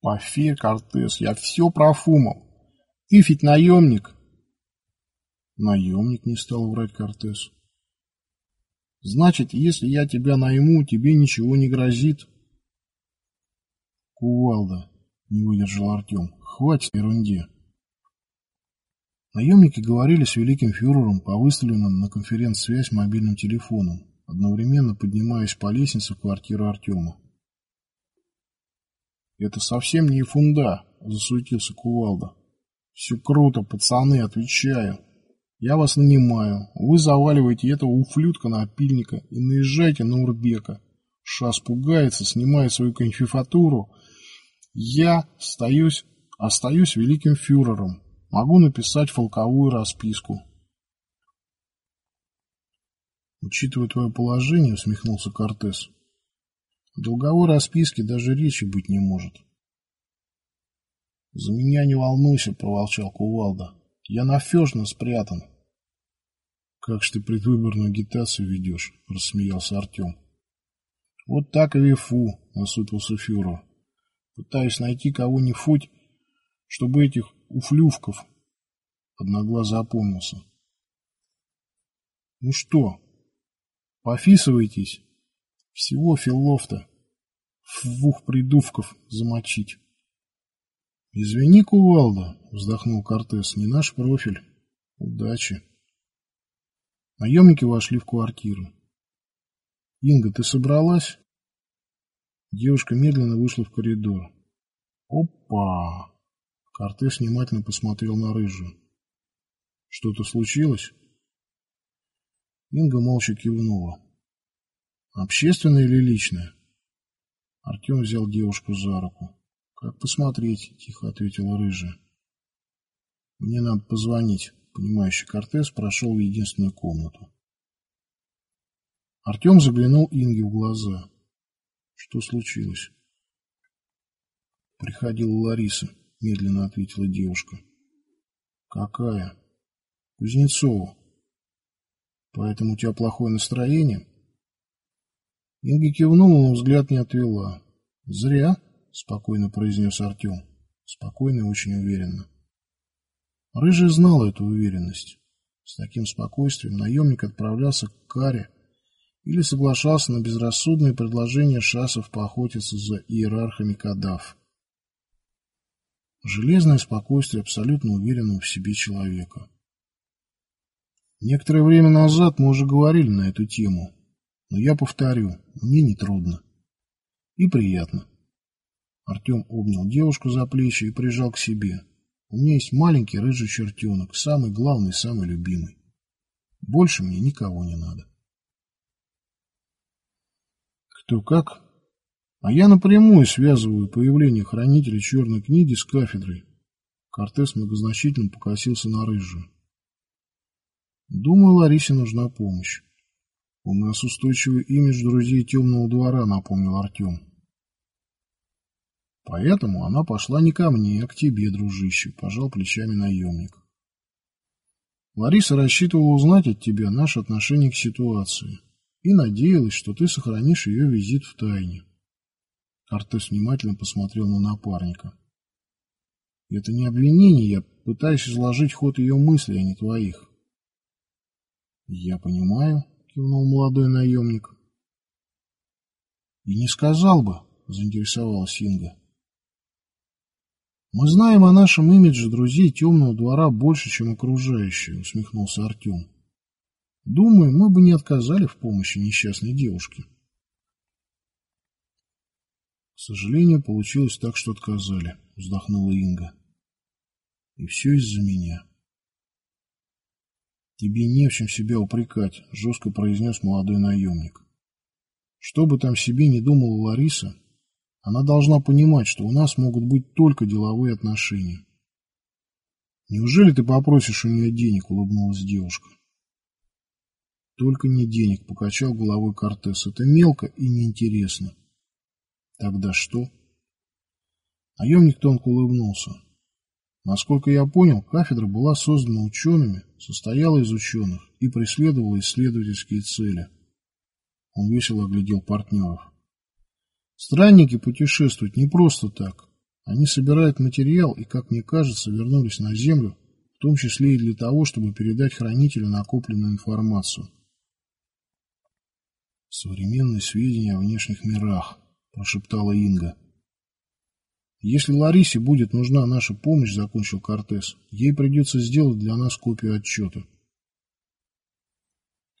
Пофе, Кортес, я все профумал. Ты ведь наемник. Наемник не стал врать Кортес. Значит, если я тебя найму, тебе ничего не грозит. Кувалда, не выдержал Артем. Хватит ерунде. Наемники говорили с великим фюрером по выставленным на конференц-связь мобильным телефоном, одновременно поднимаясь по лестнице в квартиру Артема. «Это совсем не фунда», — засуетился Кувалда. «Все круто, пацаны, отвечаю. Я вас нанимаю. Вы заваливаете этого уфлютка-напильника и наезжаете на Урбека. Шас пугается, снимает свою конфифатуру. Я остаюсь, остаюсь великим фюрером. Могу написать фолковую расписку. Учитывая твое положение, усмехнулся Кортес, долговой расписке даже речи быть не может. За меня не волнуйся, проворчал Кувалда. Я нафежно спрятан. Как ж ты предвыборную агитацию ведешь, рассмеялся Артем. Вот так и вифу, насупился фюрер. Пытаюсь найти кого-нибудь, чтобы этих уфлювков. Одноглазый опомнился. Ну что, пофисывайтесь? Всего филов-то в двух придувков замочить. Извини, кувалда, вздохнул Кортес, не наш профиль. Удачи. Наемники вошли в квартиру. Инга, ты собралась? Девушка медленно вышла в коридор. Опа! Кортес внимательно посмотрел на рыжую. Что-то случилось? Инга молча кивнула. Общественное или личное? Артем взял девушку за руку. «Как посмотреть?» – тихо ответила рыжая. «Мне надо позвонить». Понимающий Кортес прошел в единственную комнату. Артем заглянул Инге в глаза. Что случилось? Приходила Лариса, медленно ответила девушка. Какая? Кузнецова. Поэтому у тебя плохое настроение? Инга кивнула, но взгляд не отвела. Зря. Спокойно произнес Артем. Спокойно и очень уверенно. Рыжий знал эту уверенность. С таким спокойствием наемник отправлялся к Каре или соглашался на безрассудные предложения шасов поохотиться за иерархами Кадав. Железное спокойствие абсолютно уверенного в себе человека. Некоторое время назад мы уже говорили на эту тему, но я повторю, мне не трудно. И приятно. Артем обнял девушку за плечи и прижал к себе. У меня есть маленький рыжий чертенок, самый главный, самый любимый. Больше мне никого не надо. Кто как? А я напрямую связываю появление хранителя черной книги с кафедрой. Кортес многозначительно покосился на рыжую. Думаю, Ларисе нужна помощь. У нас устойчивый имидж друзей темного двора, напомнил Артем. Поэтому она пошла не ко мне, а к тебе, дружище, пожал плечами наемник. Лариса рассчитывала узнать от тебя наше отношение к ситуации и надеялась, что ты сохранишь ее визит в тайне. Артес внимательно посмотрел на напарника. Это не обвинение, я пытаюсь изложить ход ее мыслей, а не твоих. Я понимаю, кивнул молодой наемник. И не сказал бы, заинтересовалась Инга. «Мы знаем о нашем имидже друзей темного двора больше, чем окружающие», — усмехнулся Артем. «Думаю, мы бы не отказали в помощи несчастной девушке». «К сожалению, получилось так, что отказали», — вздохнула Инга. «И все из-за меня». «Тебе не в чем себя упрекать», — жестко произнес молодой наемник. «Что бы там себе не думала Лариса, она должна понимать, что у нас могут быть только деловые отношения. Неужели ты попросишь у нее денег, улыбнулась девушка. Только не денег, покачал головой Кортес. Это мелко и неинтересно. Тогда что? Наемник тонко улыбнулся. Насколько я понял, кафедра была создана учеными, состояла из ученых и преследовала исследовательские цели. Он весело оглядел партнеров. Странники путешествуют не просто так. Они собирают материал и, как мне кажется, вернулись на Землю, в том числе и для того, чтобы передать хранителю накопленную информацию. «Современные сведения о внешних мирах», – прошептала Инга. «Если Ларисе будет нужна наша помощь», – закончил Кортес, – «ей придется сделать для нас копию отчета».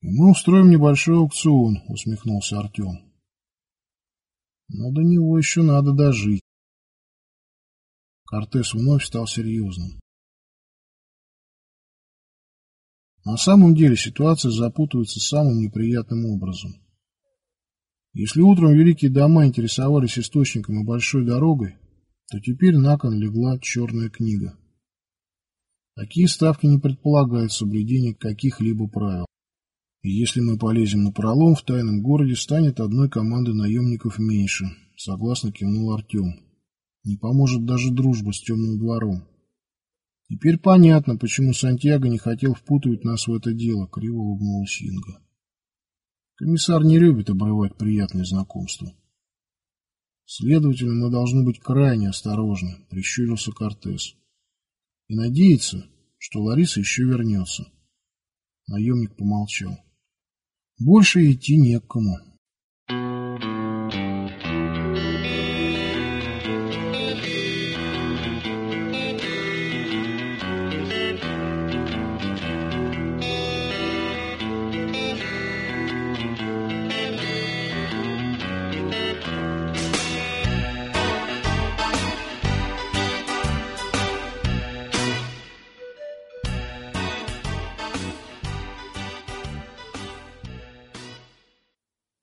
«И мы устроим небольшой аукцион», – усмехнулся Артем. «Но до него еще надо дожить». Кортес вновь стал серьезным. На самом деле ситуация запутывается самым неприятным образом. Если утром великие дома интересовались источником и большой дорогой, то теперь на кон легла черная книга. Такие ставки не предполагают соблюдение каких-либо правил. И если мы полезем на пролом, в тайном городе станет одной команды наемников меньше, согласно кивнул Артем. Не поможет даже дружба с темным двором. Теперь понятно, почему Сантьяго не хотел впутывать нас в это дело, криво улыбнулась Инга. Комиссар не любит обрывать приятные знакомства. Следовательно, мы должны быть крайне осторожны, прищурился Кортес. И надеяться, что Лариса еще вернется. Наемник помолчал. Больше идти не к кому.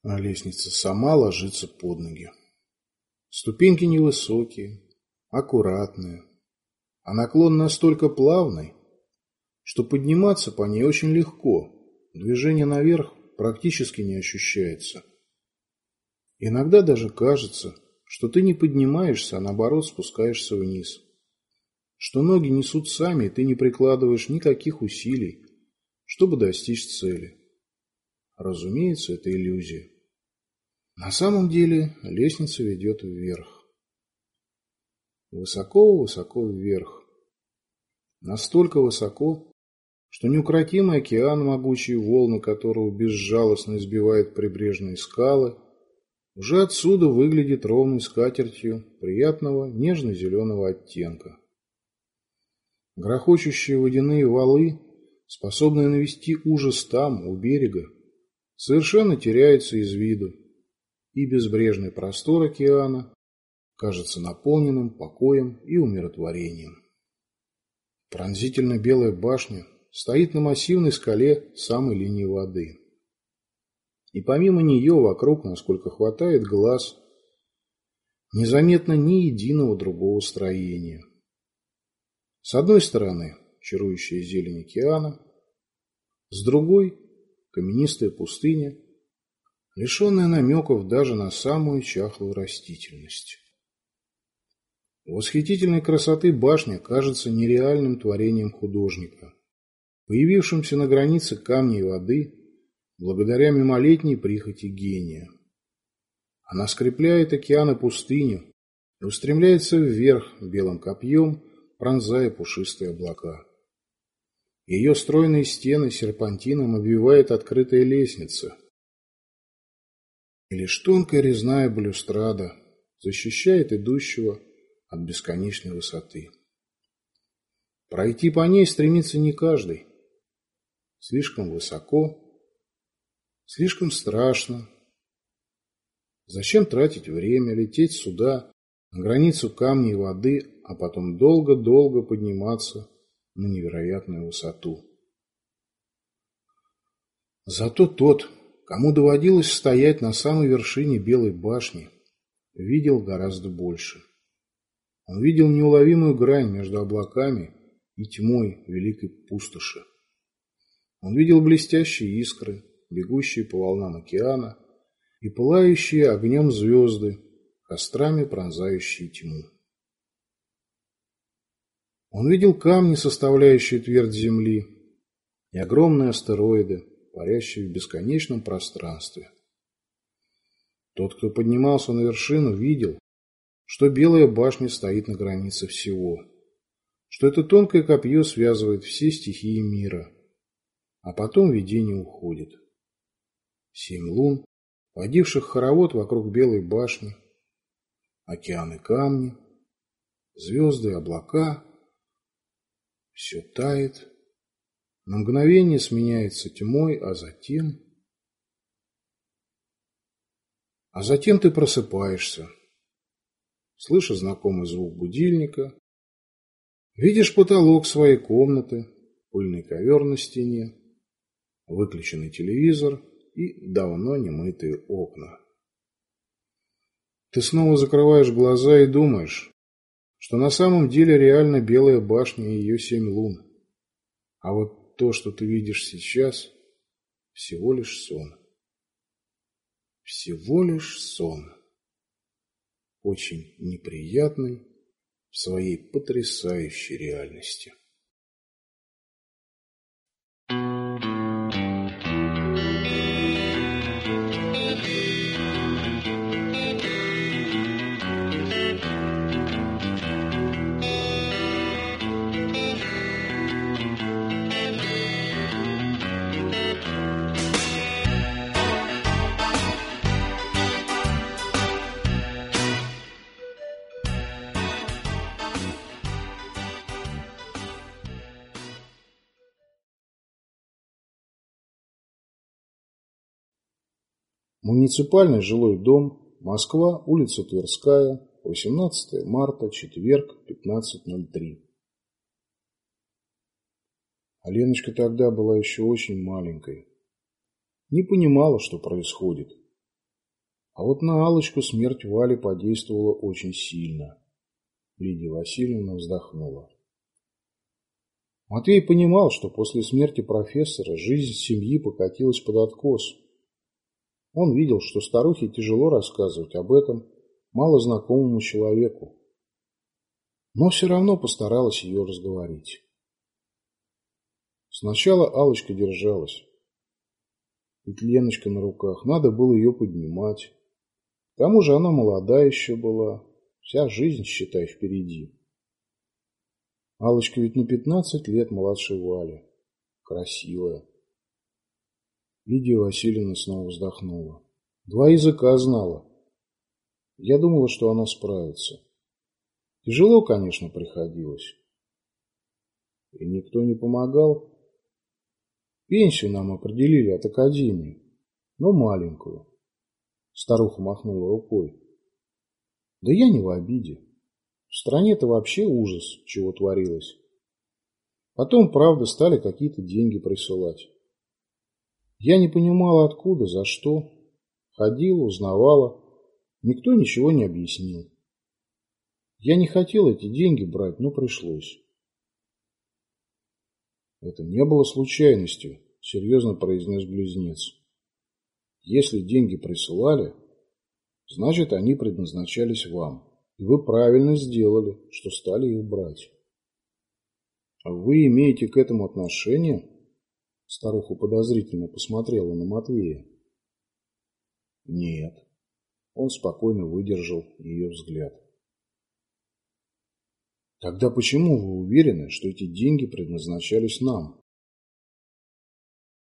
А лестница сама ложится под ноги. Ступеньки невысокие, аккуратные, а наклон настолько плавный, что подниматься по ней очень легко, движение наверх практически не ощущается. Иногда даже кажется, что ты не поднимаешься, а наоборот спускаешься вниз. Что ноги несут сами, и ты не прикладываешь никаких усилий, чтобы достичь цели. Разумеется, это иллюзия. На самом деле лестница ведет вверх. Высоко-высоко вверх. Настолько высоко, что неукротимый океан, могучие волны которого безжалостно избивают прибрежные скалы, уже отсюда выглядит ровной скатертью приятного нежно-зеленого оттенка. Грохочущие водяные валы, способные навести ужас там, у берега, совершенно теряются из виду, и безбрежный простор океана кажется наполненным покоем и умиротворением. Пронзительно белая башня стоит на массивной скале самой линии воды. И помимо нее вокруг, насколько хватает глаз, незаметно ни единого другого строения. С одной стороны чарующая зелень океана, с другой – каменистая пустыня лишенная намеков даже на самую чахлую растительность. Восхитительной красоты башня кажется нереальным творением художника, появившимся на границе камней и воды благодаря мимолетней прихоти гения. Она скрепляет океан и пустыню и устремляется вверх белым копьем, пронзая пушистые облака. Ее стройные стены серпантином обвивает открытая лестница, и лишь тонкая резная балюстрада защищает идущего от бесконечной высоты. Пройти по ней стремится не каждый. Слишком высоко, слишком страшно. Зачем тратить время, лететь сюда, на границу камней и воды, а потом долго-долго подниматься на невероятную высоту? Зато тот, Кому доводилось стоять на самой вершине Белой башни, видел гораздо больше. Он видел неуловимую грань между облаками и тьмой великой пустоши. Он видел блестящие искры, бегущие по волнам океана, и пылающие огнем звезды, кострами пронзающие тьму. Он видел камни, составляющие твердь земли, и огромные астероиды, парящий в бесконечном пространстве. Тот, кто поднимался на вершину, видел, что Белая башня стоит на границе всего, что это тонкое копье связывает все стихии мира, а потом видение уходит. Семь лун, водивших хоровод вокруг Белой башни, океаны камни, звезды облака, все тает, на мгновение сменяется тьмой, а затем... А затем ты просыпаешься, слышишь знакомый звук будильника, видишь потолок своей комнаты, пыльный ковер на стене, выключенный телевизор и давно немытые окна. Ты снова закрываешь глаза и думаешь, что на самом деле реально Белая башня и ее семь лун. А вот то, что ты видишь сейчас, всего лишь сон. Всего лишь сон. Очень неприятный в своей потрясающей реальности. Муниципальный жилой дом, Москва, улица Тверская, 18 марта, четверг, 15.03. А Леночка тогда была еще очень маленькой. Не понимала, что происходит. А вот на Алочку смерть Вали подействовала очень сильно. Лидия Васильевна вздохнула. Матвей понимал, что после смерти профессора жизнь семьи покатилась под откос – он видел, что старухе тяжело рассказывать об этом малознакомому человеку, но все равно постаралась ее разговорить. Сначала алочка держалась. Ведь Леночка на руках, надо было ее поднимать. К тому же она молодая еще была, вся жизнь, считай, впереди. алочка ведь на пятнадцать лет младше Вали. Красивая. Лидия Васильевна снова вздохнула. Два языка знала. Я думала, что она справится. Тяжело, конечно, приходилось. И никто не помогал. Пенсию нам определили от академии, но маленькую. Старуха махнула рукой. Да я не в обиде. В стране-то вообще ужас, чего творилось. Потом, правда, стали какие-то деньги присылать. Я не понимала, откуда, за что. Ходила, узнавала. Никто ничего не объяснил. Я не хотел эти деньги брать, но пришлось. Это не было случайностью, серьезно произнес близнец. Если деньги присылали, значит, они предназначались вам. И вы правильно сделали, что стали их брать. А вы имеете к этому отношение? Старуха подозрительно посмотрела на Матвея. Нет. Он спокойно выдержал ее взгляд. Тогда почему вы уверены, что эти деньги предназначались нам?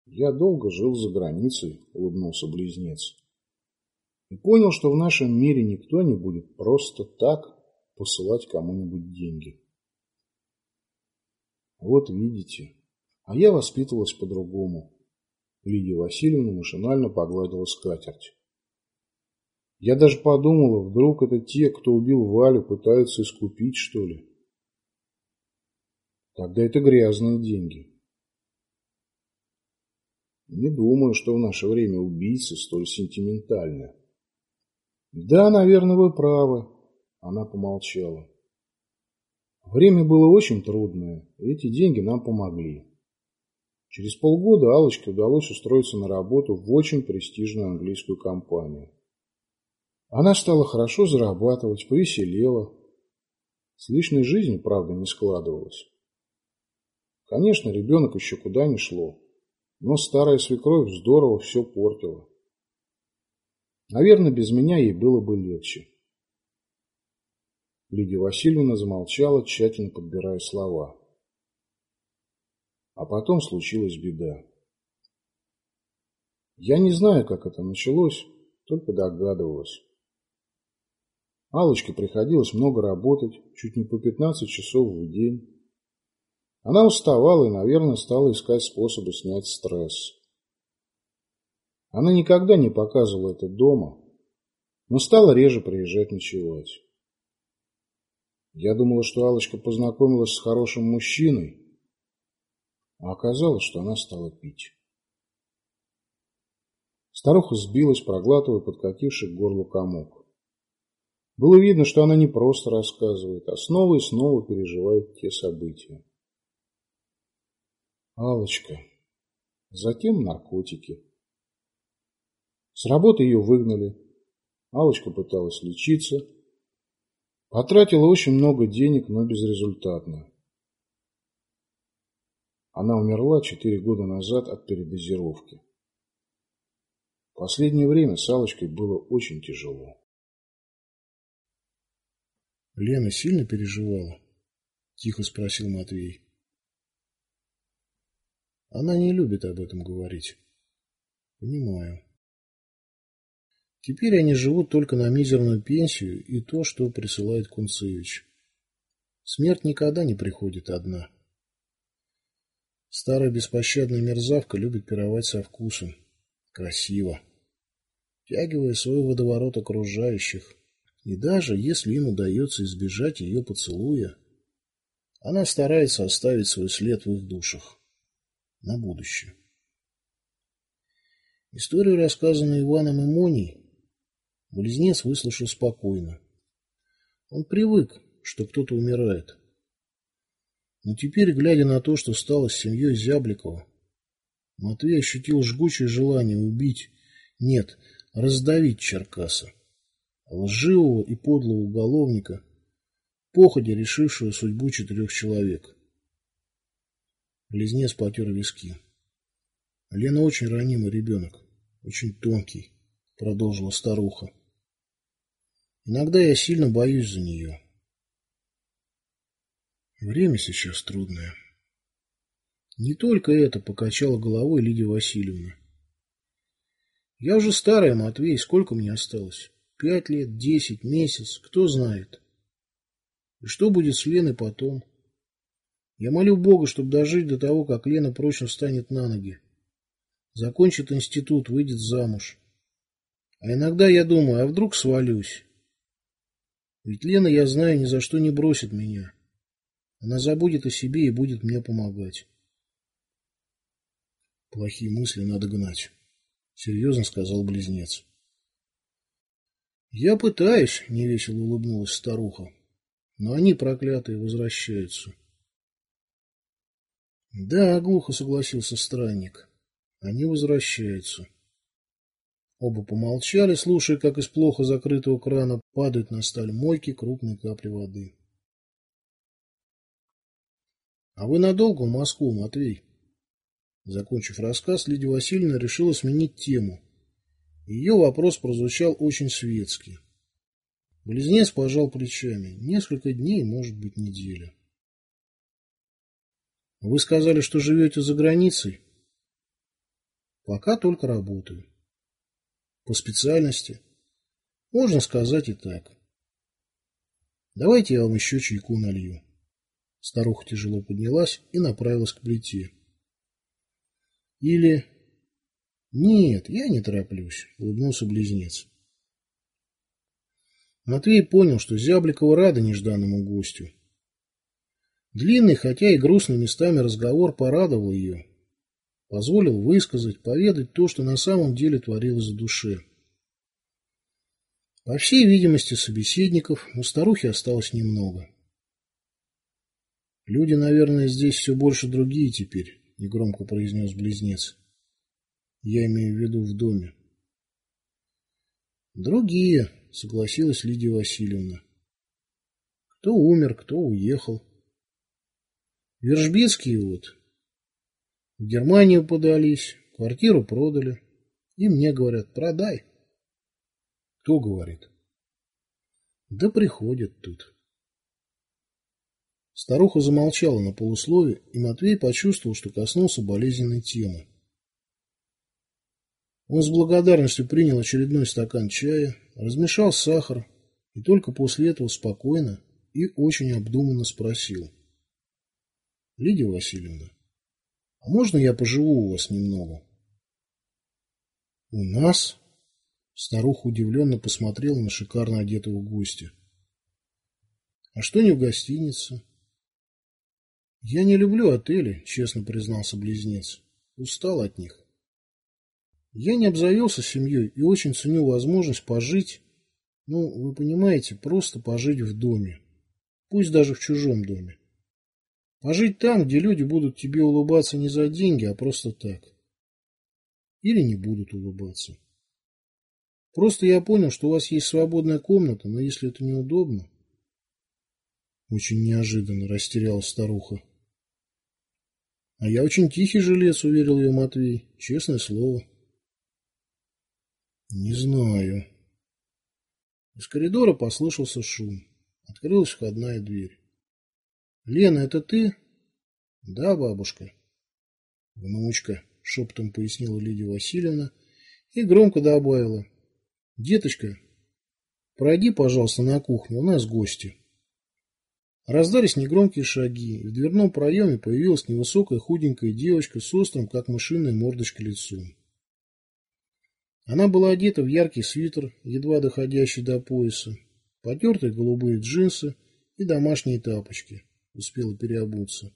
Я долго жил за границей, улыбнулся близнец. И понял, что в нашем мире никто не будет просто так посылать кому-нибудь деньги. Вот видите, а я воспитывалась по-другому. Лидия Васильевна машинально погладила скатерть. Я даже подумала, вдруг это те, кто убил Валю, пытаются искупить, что ли. Тогда это грязные деньги. Не думаю, что в наше время убийцы столь сентиментальны. Да, наверное, вы правы. Она помолчала. Время было очень трудное, и эти деньги нам помогли. Через полгода Аллочке удалось устроиться на работу в очень престижную английскую компанию. Она стала хорошо зарабатывать, повеселела. С личной жизнью, правда, не складывалось. Конечно, ребенок еще куда не шло, но старая свекровь здорово все портила. Наверное, без меня ей было бы легче. Лидия Васильевна замолчала, тщательно подбирая слова. А потом случилась беда. Я не знаю, как это началось, только догадывалась. Аллочке приходилось много работать, чуть не по 15 часов в день. Она уставала и, наверное, стала искать способы снять стресс. Она никогда не показывала это дома, но стала реже приезжать ночевать. Я думала, что Алочка познакомилась с хорошим мужчиной, а оказалось, что она стала пить. Старуха сбилась, проглатывая подкативший к горлу комок. Было видно, что она не просто рассказывает, а снова и снова переживает те события. Алочка. Затем наркотики. С работы ее выгнали. Алочка пыталась лечиться. Потратила очень много денег, но безрезультатно. Она умерла четыре года назад от передозировки. В последнее время с Аллочкой было очень тяжело. Лена сильно переживала? Тихо спросил Матвей. Она не любит об этом говорить. Понимаю. Теперь они живут только на мизерную пенсию и то, что присылает Кунцевич. Смерть никогда не приходит одна. Старая беспощадная мерзавка любит пировать со вкусом. Красиво. Тягивая свой водоворот окружающих. И даже если им удается избежать ее поцелуя, она старается оставить свой след в их душах на будущее. Историю, рассказанную Иваном и Моней, Близнец выслушал спокойно. Он привык, что кто-то умирает. Но теперь, глядя на то, что стало с семьей Зябликова, Матвей ощутил жгучее желание убить, нет, раздавить Черкаса, лживого и подлого уголовника, походя решившего судьбу четырех человек. Близнец потер виски. Лена очень ранимый ребенок, очень тонкий, продолжила старуха. Иногда я сильно боюсь за нее. Время сейчас трудное. Не только это покачала головой Лидия Васильевна. Я уже старая, Матвей, сколько мне осталось? Пять лет, десять, месяц, кто знает. И что будет с Леной потом? Я молю Бога, чтобы дожить до того, как Лена прочно встанет на ноги. Закончит институт, выйдет замуж. А иногда я думаю, а вдруг свалюсь? Ведь Лена, я знаю, ни за что не бросит меня. Она забудет о себе и будет мне помогать. Плохие мысли надо гнать, серьезно сказал близнец. Я пытаюсь, невесело улыбнулась старуха. Но они проклятые возвращаются. Да, глухо согласился странник. Они возвращаются. Оба помолчали, слушая, как из плохо закрытого крана падают на сталь мойки крупные капли воды. А вы надолго в Москву, Матвей? Закончив рассказ, Лидия Васильевна решила сменить тему. Ее вопрос прозвучал очень светски. Близнец пожал плечами. Несколько дней, может быть, неделя. Вы сказали, что живете за границей? Пока только работаю. По специальности? Можно сказать и так. Давайте я вам еще чайку налью. Старуха тяжело поднялась и направилась к плите. Или... Нет, я не тороплюсь, улыбнулся близнец. Матвей понял, что Зябликова рада нежданному гостю. Длинный, хотя и грустный местами разговор порадовал ее, позволил высказать, поведать то, что на самом деле творилось в душе. По всей видимости, собеседников у старухи осталось немного. Люди, наверное, здесь все больше другие теперь, негромко произнес близнец. Я имею в виду в доме. Другие, согласилась Лидия Васильевна. Кто умер, кто уехал. Вержбецкие вот в Германию подались, квартиру продали. И мне говорят, продай. Кто говорит? Да приходят тут. Старуха замолчала на полуслове, и Матвей почувствовал, что коснулся болезненной темы. Он с благодарностью принял очередной стакан чая, размешал сахар и только после этого спокойно и очень обдуманно спросил. — Лидия Васильевна, а можно я поживу у вас немного? — У нас? Старуха удивленно посмотрела на шикарно одетого гостя. — А что не в гостинице? «Я не люблю отели», — честно признался близнец. «Устал от них. Я не обзавелся семьей и очень ценю возможность пожить, ну, вы понимаете, просто пожить в доме. Пусть даже в чужом доме. Пожить там, где люди будут тебе улыбаться не за деньги, а просто так. Или не будут улыбаться. Просто я понял, что у вас есть свободная комната, но если это неудобно... Очень неожиданно растерялась старуха. — А я очень тихий жилец, — уверил ее Матвей. — Честное слово. — Не знаю. Из коридора послышался шум. Открылась входная дверь. — Лена, это ты? — Да, бабушка. — Внучка, — шепотом пояснила Лидия Васильевна и громко добавила. — Деточка, пройди, пожалуйста, на кухню, у нас гости. — Раздались негромкие шаги, и в дверном проеме появилась невысокая худенькая девочка с острым, как мышиная мордочка, лицом. Она была одета в яркий свитер, едва доходящий до пояса, потертые голубые джинсы и домашние тапочки. Успела переобуться.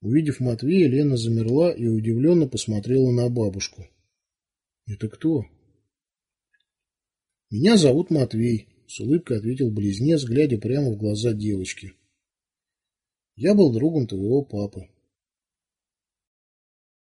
Увидев Матвея, Лена замерла и удивленно посмотрела на бабушку. — Это кто? — Меня зовут Матвей, с улыбкой ответил близнец, глядя прямо в глаза девочки. Я был другом твоего папы.